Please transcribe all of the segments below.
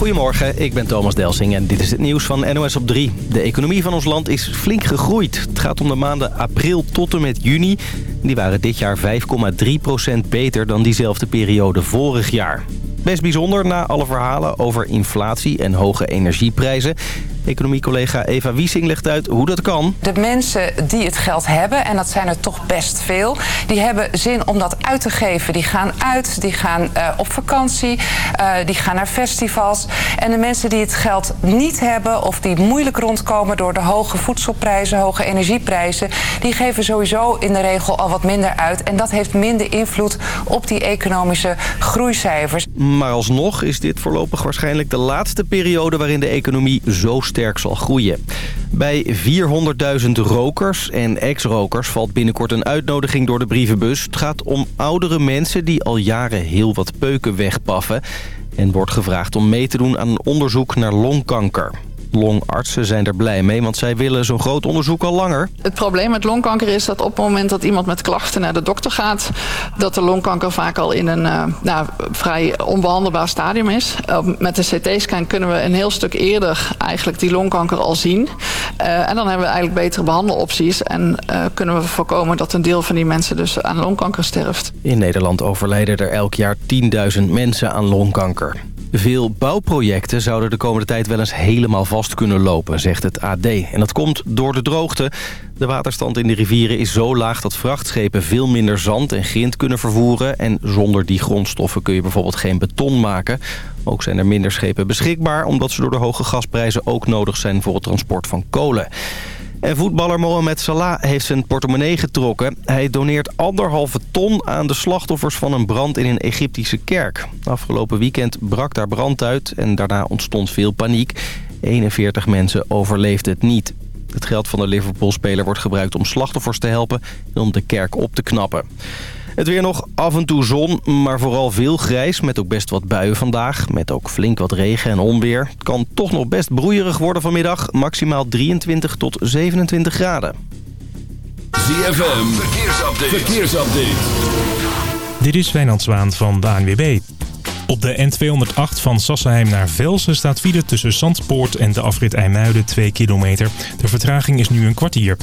Goedemorgen, ik ben Thomas Delsing en dit is het nieuws van NOS op 3. De economie van ons land is flink gegroeid. Het gaat om de maanden april tot en met juni. Die waren dit jaar 5,3% beter dan diezelfde periode vorig jaar. Best bijzonder na alle verhalen over inflatie en hoge energieprijzen. Economiecollega Eva Wiesing legt uit hoe dat kan. De mensen die het geld hebben, en dat zijn er toch best veel... die hebben zin om dat uit te geven. Die gaan uit, die gaan uh, op vakantie, uh, die gaan naar festivals. En de mensen die het geld niet hebben... of die moeilijk rondkomen door de hoge voedselprijzen, hoge energieprijzen... die geven sowieso in de regel al wat minder uit. En dat heeft minder invloed op die economische groeicijfers. Maar alsnog is dit voorlopig waarschijnlijk de laatste periode... waarin de economie zo sterk zal groeien. Bij 400.000 rokers en ex-rokers valt binnenkort een uitnodiging door de brievenbus. Het gaat om oudere mensen die al jaren heel wat peuken wegpaffen. En wordt gevraagd om mee te doen aan een onderzoek naar longkanker. Longartsen zijn er blij mee, want zij willen zo'n groot onderzoek al langer. Het probleem met longkanker is dat op het moment dat iemand met klachten naar de dokter gaat... dat de longkanker vaak al in een uh, nou, vrij onbehandelbaar stadium is. Uh, met de CT-scan kunnen we een heel stuk eerder eigenlijk die longkanker al zien. Uh, en dan hebben we eigenlijk betere behandelopties... en kunnen we voorkomen dat een deel van die mensen dus aan longkanker sterft. In Nederland overlijden er elk jaar 10.000 mensen aan longkanker. Veel bouwprojecten zouden de komende tijd wel eens helemaal vast kunnen lopen, zegt het AD. En dat komt door de droogte. De waterstand in de rivieren is zo laag dat vrachtschepen veel minder zand en grind kunnen vervoeren. En zonder die grondstoffen kun je bijvoorbeeld geen beton maken. Ook zijn er minder schepen beschikbaar, omdat ze door de hoge gasprijzen ook nodig zijn voor het transport van kolen. En voetballer Mohamed Salah heeft zijn portemonnee getrokken. Hij doneert anderhalve ton aan de slachtoffers van een brand in een Egyptische kerk. Afgelopen weekend brak daar brand uit en daarna ontstond veel paniek. 41 mensen overleefden het niet. Het geld van de Liverpool-speler wordt gebruikt om slachtoffers te helpen en om de kerk op te knappen. Het weer nog af en toe zon, maar vooral veel grijs met ook best wat buien vandaag. Met ook flink wat regen en onweer. Het kan toch nog best broeierig worden vanmiddag. Maximaal 23 tot 27 graden. ZFM, verkeersupdate. verkeersupdate. Dit is Wijnand Zwaan van de ANWB. Op de N208 van Sassenheim naar Velsen staat file tussen Zandpoort en de afrit IJmuiden 2 kilometer. De vertraging is nu een kwartier.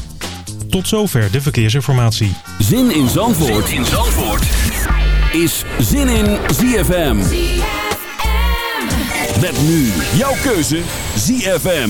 Tot zover de verkeersinformatie. Zin in Zandvoort, zin in Zandvoort. is Zin in ZFM. ZFM. Met nu jouw keuze ZFM.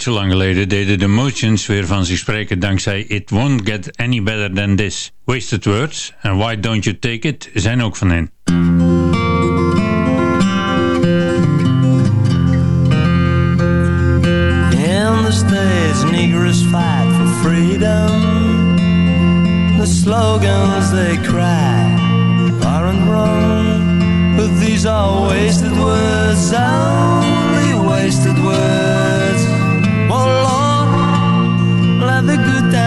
niet zo lang geleden deden de Motions weer van zich spreken dankzij It Won't Get Any Better Than This. Wasted Words en Why Don't You Take It zijn ook van hen. In the States, Negroes fight for freedom. The slogans they cry aren't wrong. But these are wasted words, only wasted words.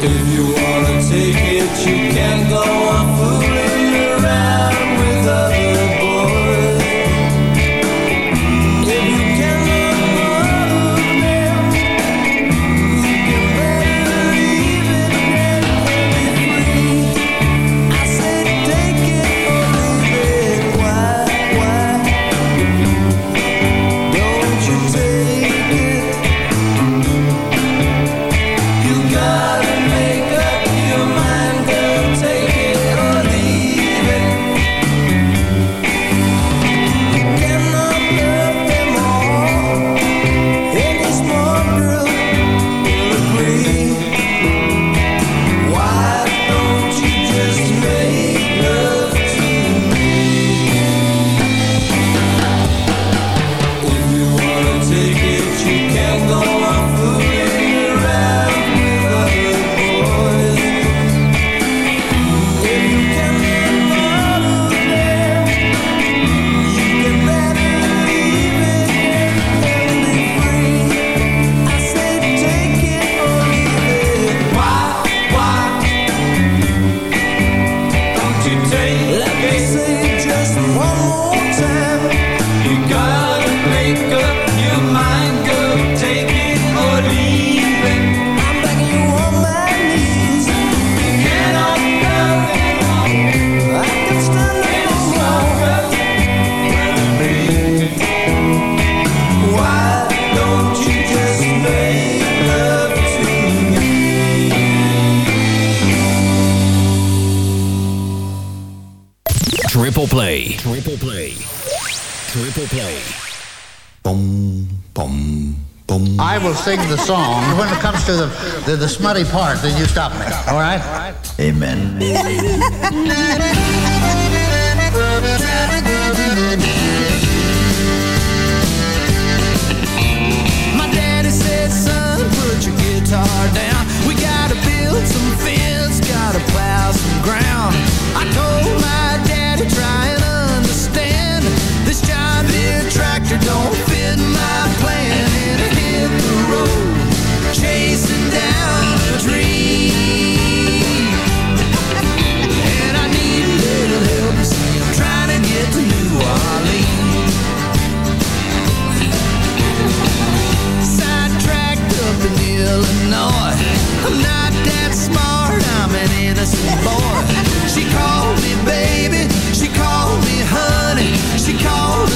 If you wanna take it, you can go on food. Triple play. Boom, boom, boom. I will sing the song. When it comes to the, the, the smutty part, then you stop me. All right? All right. Amen. My daddy said, son, put your guitar down. We gotta build some fence, gotta plow some ground. I told my Tractor don't fit my plan. And it hit the road, chasing down a dream. And I need a little help, see, I'm trying to get to New Orleans. Sidetracked up in Illinois. I'm not that smart, I'm an innocent boy. She called me baby, she called me honey. She called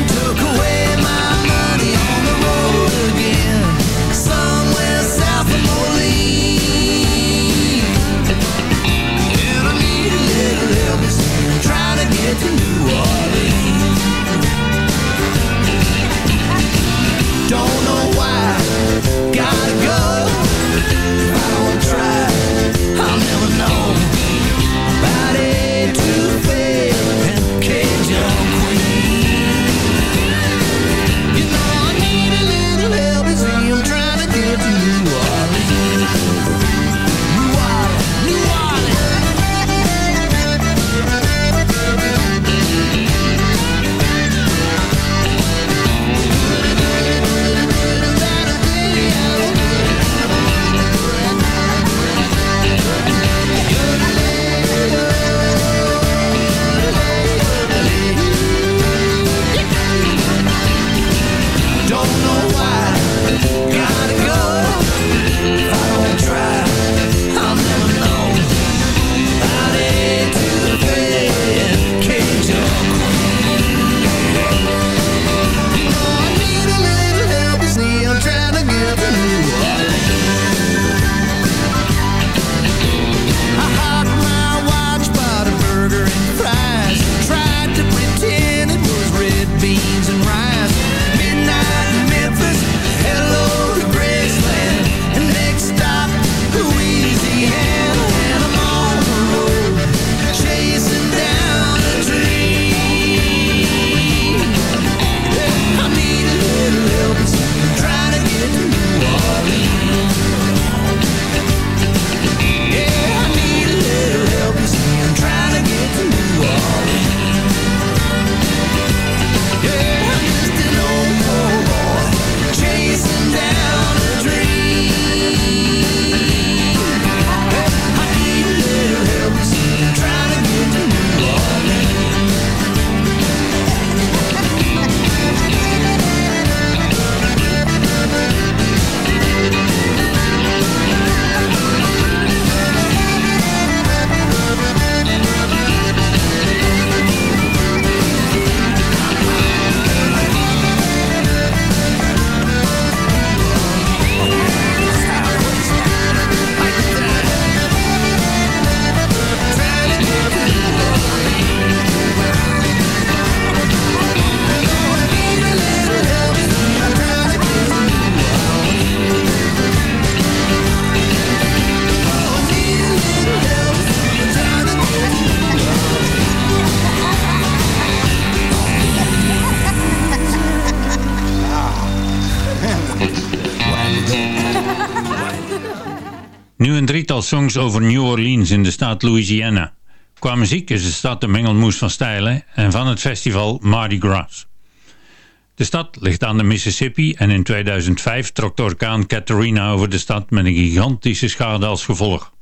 nothing to songs over New Orleans in de staat Louisiana. Qua muziek is de stad een mengelmoes van stijlen en van het festival Mardi Gras. De stad ligt aan de Mississippi en in 2005 trok de orkaan Katrina over de stad met een gigantische schade als gevolg.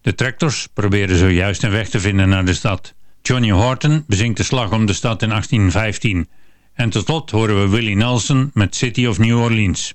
De tractors proberen zojuist een weg te vinden naar de stad. Johnny Horton bezingt de slag om de stad in 1815. En tot slot horen we Willie Nelson met City of New Orleans.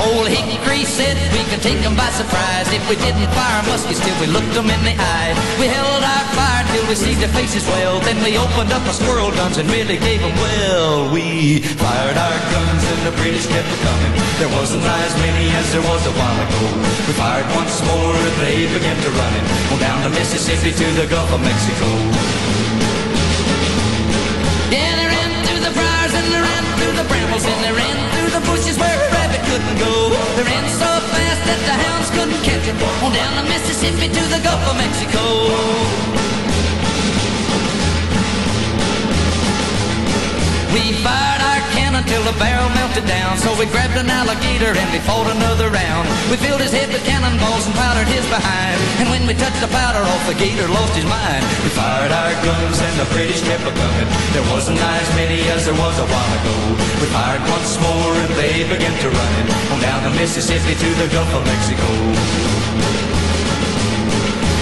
Old Hickory said we could take them by surprise. If we didn't fire muskets till we looked them in the eye. We held our fire till we see their faces well. Then we opened up our squirrel guns and really gave them well. We fired our guns and the British kept coming. There wasn't as many as there was a while ago. We fired once more and they began to run it. On down the Mississippi to the Gulf of Mexico. Yeah, they ran through the briars and they ran through the brambles And they ran the bushes where a rabbit couldn't go. They ran so fast that the hounds couldn't catch them. On down the Mississippi to the Gulf of Mexico. We fired our cannon till the barrel melted down. So we grabbed an alligator and we fought another round. We filled his head with cannonballs and powdered his behind. And when we touched the powder off, the gator lost his mind. We fired our guns and the British kept a coming. There wasn't as many as there was a while ago. We fired once more and they began to run on down the Mississippi to the Gulf of Mexico.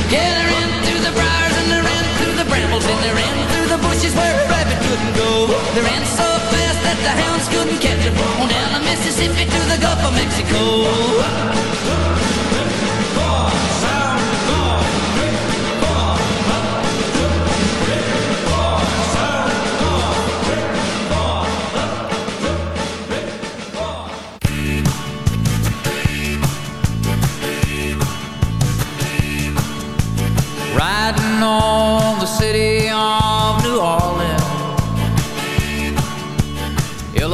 Yeah, they ran through the briars and they ran through the brambles and they ran through the bushes where a rabbit couldn't go. They ran so fast that the hounds couldn't catch them. On down the Mississippi to the Gulf of Mexico. Riding on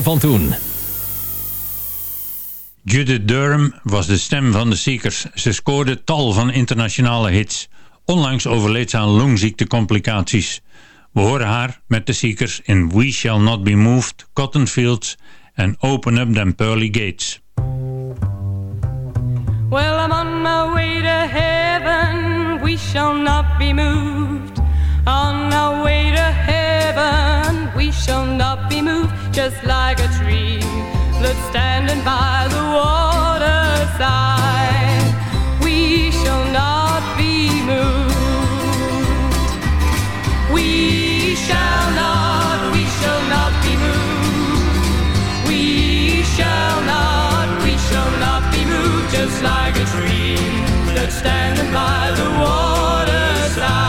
Sterren van toen. Judith Durham was de stem van de Seekers. Ze scoorde tal van internationale hits. Onlangs overleed ze aan longziektecomplicaties. We horen haar met de Seekers in We Shall Not Be Moved, Cotton Fields en Open Up Them Pearly Gates. Well, I'm on my way to heaven. We shall not be moved. On our way to heaven, we shall not be moved. Just like a tree that's standing by the waterside. We shall not be moved. We shall not, we shall not be moved. We shall not, we shall not be moved. Just like a tree that's standing by the waterside.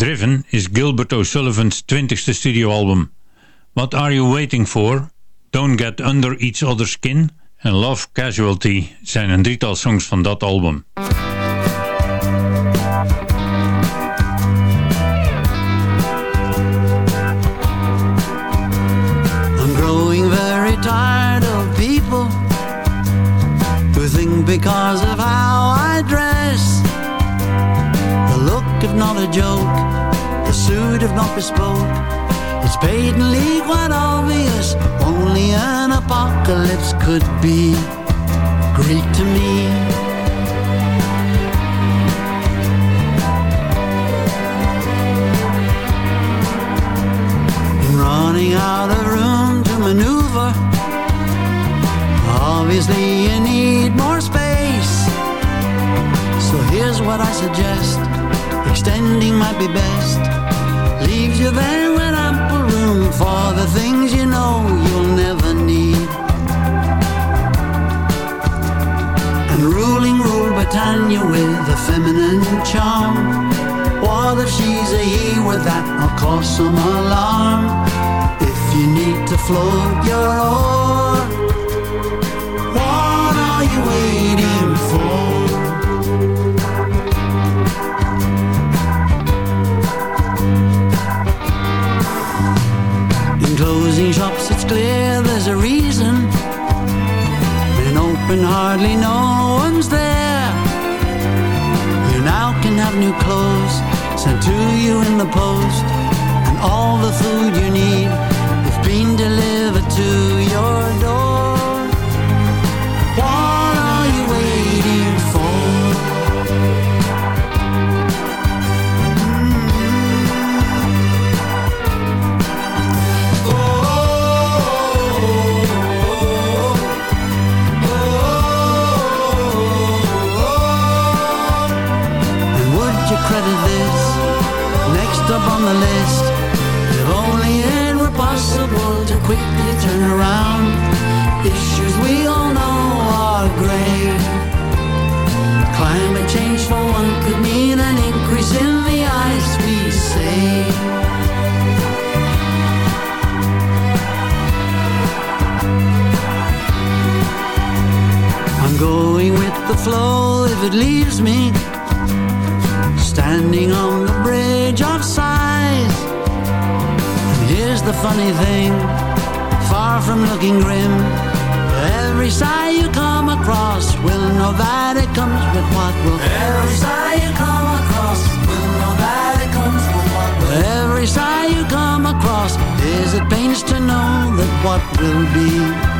Driven is Gilbert O'Sullivan's 20ste studioalbum. What Are You Waiting For? Don't Get Under Each Other's Skin en Love Casualty zijn een drietal songs van dat album. Could be charm. What if she's a he with that? I'll cause some alarm. If you need to float your oar, what are you waiting for? In closing shops, it's clear there's a reason. When open, hardly no have new clothes sent to you in the post, and all the food you need has been delivered to the flow if it leaves me standing on the bridge of sighs. And here's the funny thing, far from looking grim, every sigh you come across will know that it comes with what will. Every sigh you come across will know that it comes with what will. Every sigh you come across is it pains to know that what will be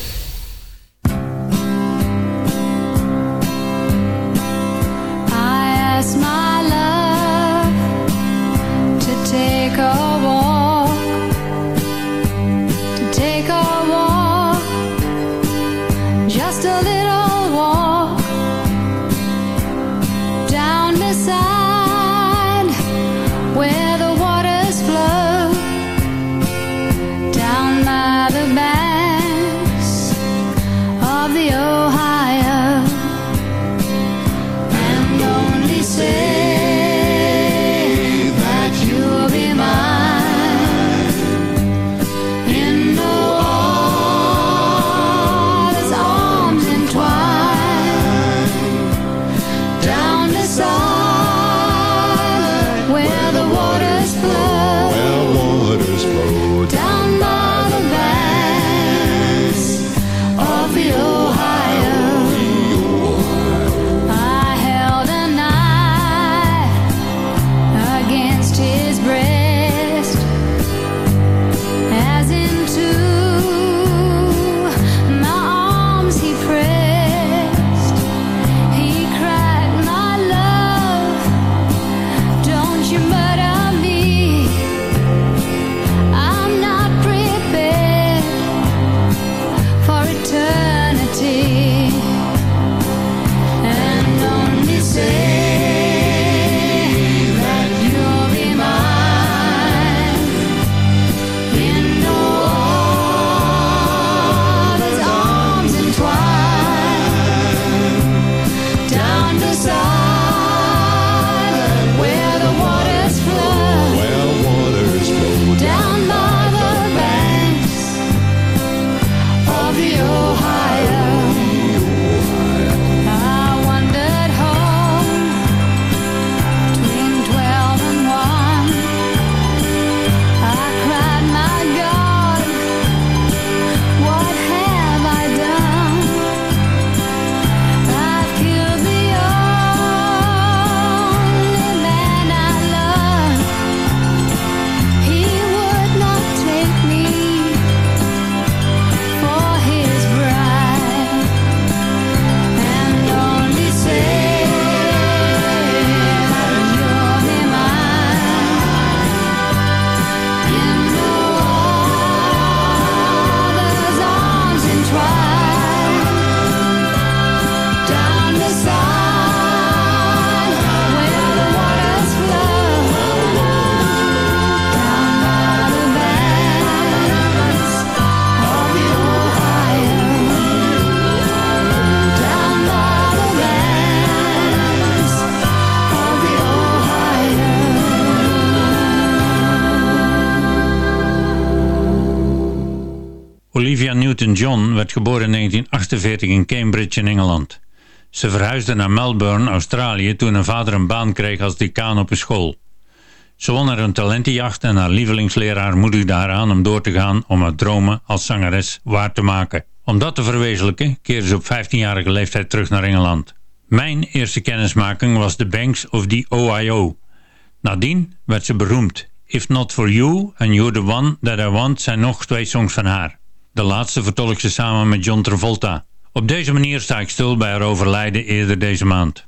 1948 in Cambridge in Engeland. Ze verhuisde naar Melbourne, Australië toen haar vader een baan kreeg als decaan op een school. Ze won er een talentenjacht en haar lievelingsleraar moedigde haar aan om door te gaan om haar dromen als zangeres waar te maken. Om dat te verwezenlijken keerde ze op 15-jarige leeftijd terug naar Engeland. Mijn eerste kennismaking was The Banks of the OIO. Nadien werd ze beroemd. If Not For You en You're The One That I Want zijn nog twee songs van haar. De laatste vertolkt ze samen met John Travolta. Op deze manier sta ik stil bij haar overlijden eerder deze maand.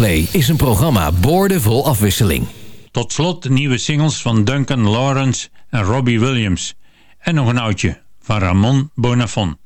Play is een programma boordevol afwisseling. Tot slot nieuwe singles van Duncan Lawrence en Robbie Williams. En nog een oudje van Ramon Bonafon.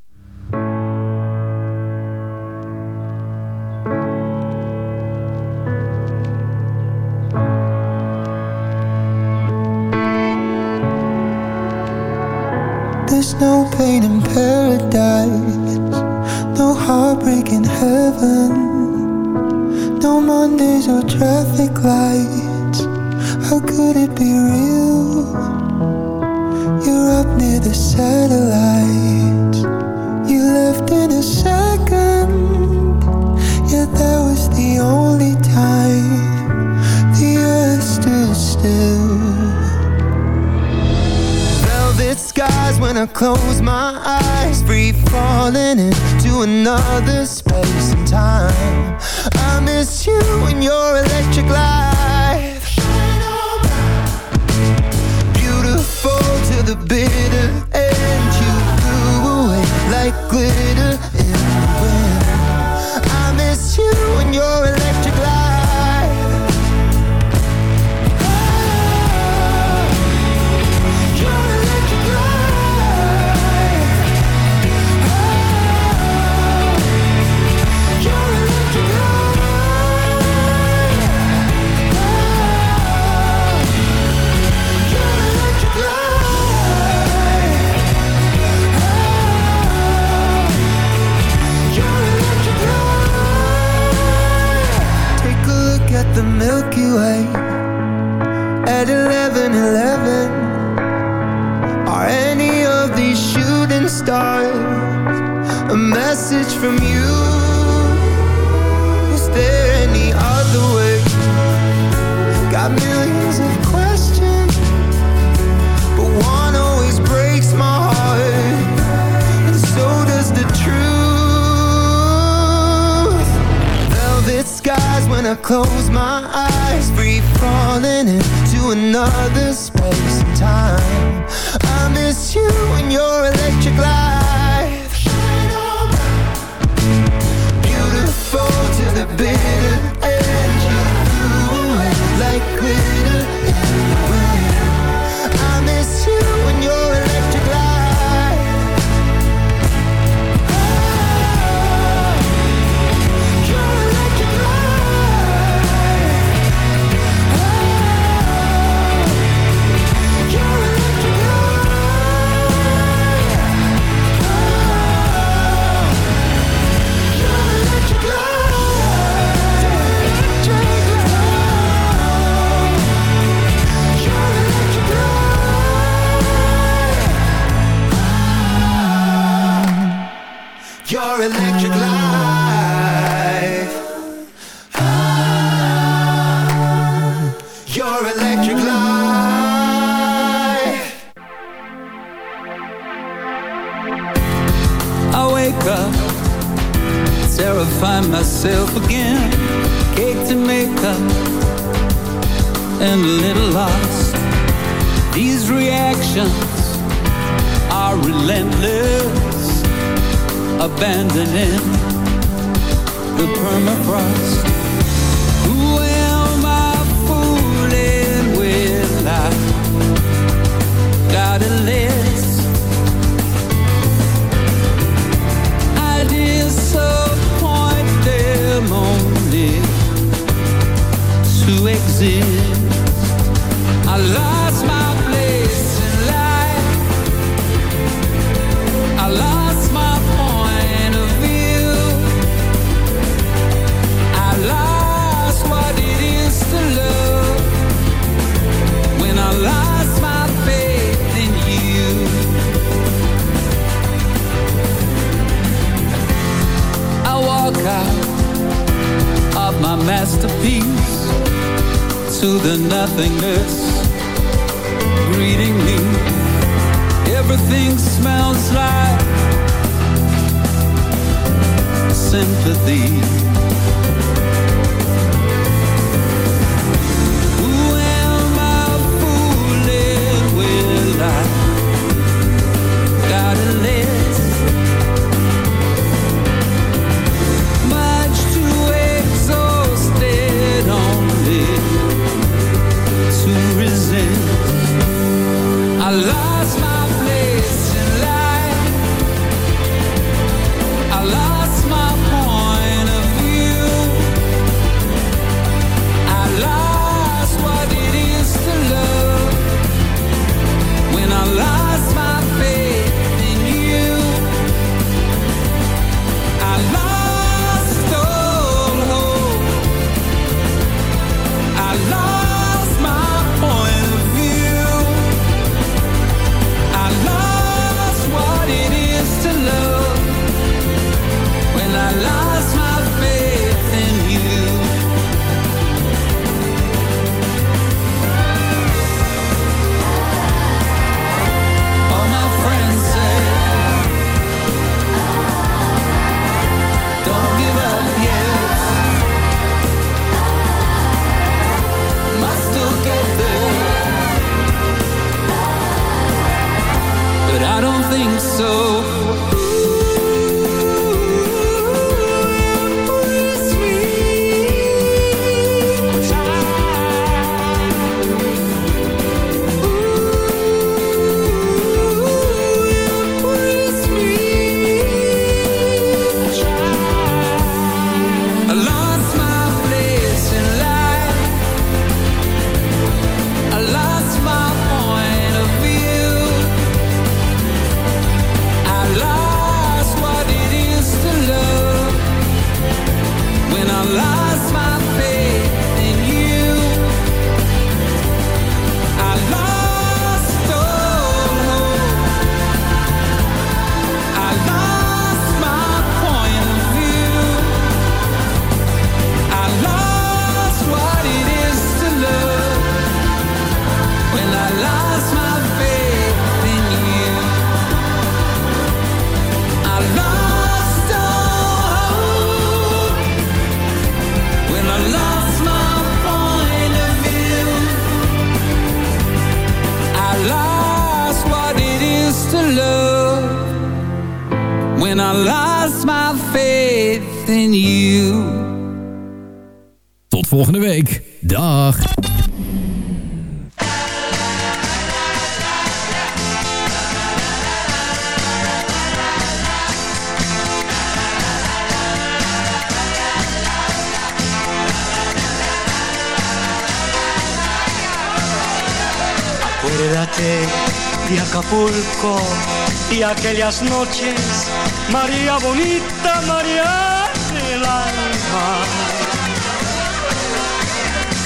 Aquellas noches, María bonita, María del alma.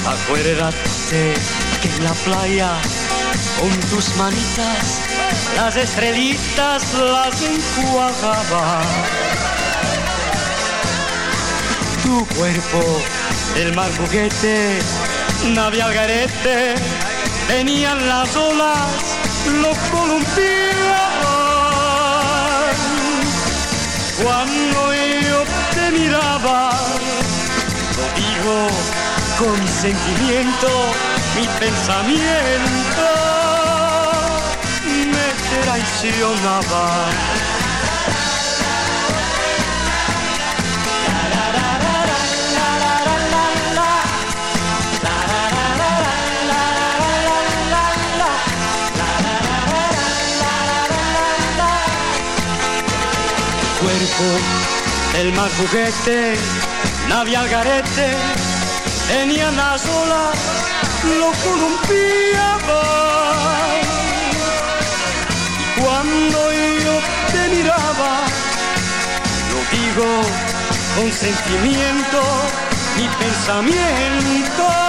Acuérdate que en la playa, con tus manitas, las estrellitas las enjuagaba. Tu cuerpo, el mar juguete, nave al venían las olas, lo columpiaban. Cuando yo te miraba, lo digo con sentimiento, mi pensamiento me traicionaba. Del mar juguete, nave al garete, venían las olas, lo columpiaba. Y cuando yo te miraba, lo digo con sentimiento, mi pensamiento.